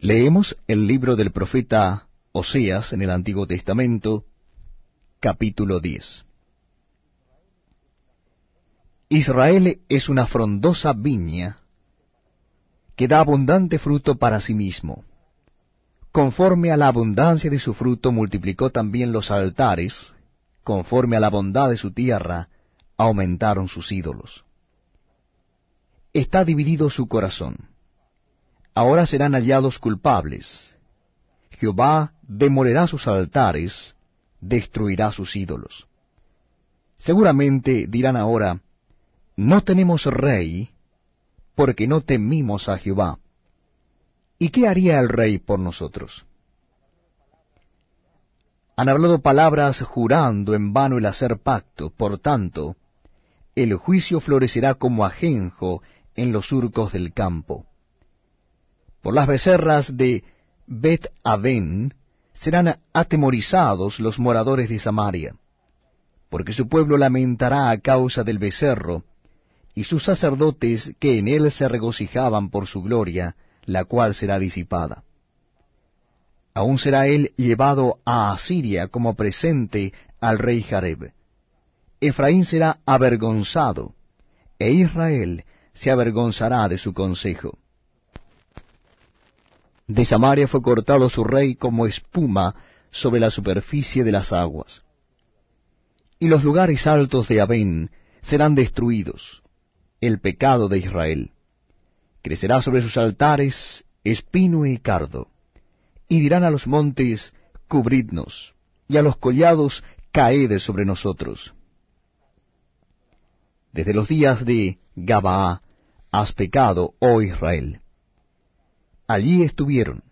Leemos el libro del profeta Oseas en el Antiguo Testamento, capítulo 10. Israel es una frondosa viña que da abundante fruto para sí mismo. Conforme a la abundancia de su fruto multiplicó también los altares, conforme a la bondad de su tierra aumentaron sus ídolos. Está dividido su corazón ahora serán hallados culpables. Jehová demolerá sus altares, destruirá sus ídolos. Seguramente dirán ahora, no tenemos rey, porque no temimos a Jehová. ¿Y qué haría el rey por nosotros? Han hablado palabras jurando en vano el hacer pacto, por tanto, el juicio florecerá como ajenjo en los surcos del campo. Por las becerras de Bet Aven serán atemorizados los moradores de Samaria, porque su pueblo lamentará a causa del becerro, y sus sacerdotes que en él se regocijaban por su gloria, la cual será disipada. Aún será él llevado a Asiria como presente al rey Jareb. Efraín será avergonzado, e Israel se avergonzará de su consejo. De Samaria fue cortado su rey como espuma sobre la superficie de las aguas. Y los lugares altos de Abén serán destruidos, el pecado de Israel. Crecerá sobre sus altares espino y cardo, y dirán a los montes, cubridnos, y a los collados, caed sobre nosotros. Desde los días de Gabaa has pecado, oh Israel allí estuvieron.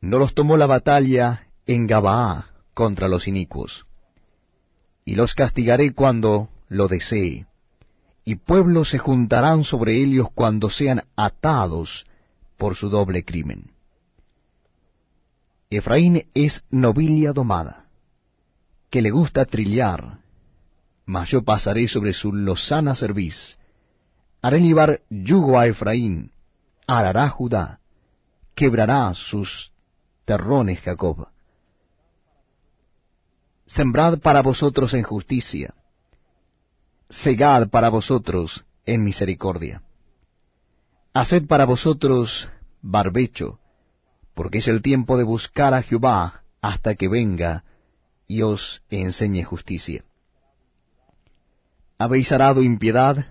No los tomó la batalla en Gabaa contra los inicuos. Y los castigaré cuando lo desee, y pueblos se juntarán sobre ellos cuando sean atados por su doble crimen. Efraín es nobilia domada, que le gusta trillar, mas yo pasaré sobre su lozana cerviz, haré llevar yugo a Efraín, arará Judá, quebrará sus terrones Jacob. Sembrad para vosotros en justicia, segad para vosotros en misericordia. Haced para vosotros barbecho, porque es el tiempo de buscar a Jehová hasta que venga y os enseñe justicia. Habéis arado impiedad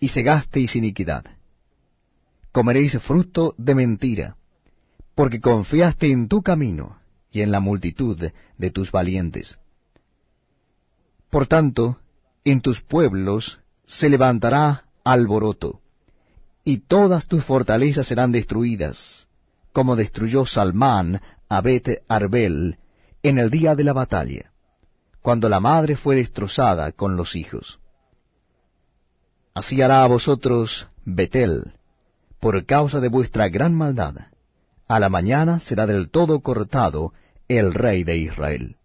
y segasteis iniquidad comeréis fruto de mentira, porque confiaste en tu camino y en la multitud de tus valientes. Por tanto, en tus pueblos se levantará alboroto, y todas tus fortalezas serán destruidas, como destruyó Salmán a Bet Arbel en el día de la batalla, cuando la madre fue destrozada con los hijos. Así hará a vosotros Betel, por causa de vuestra gran maldad. A la mañana será del todo cortado el rey de Israel.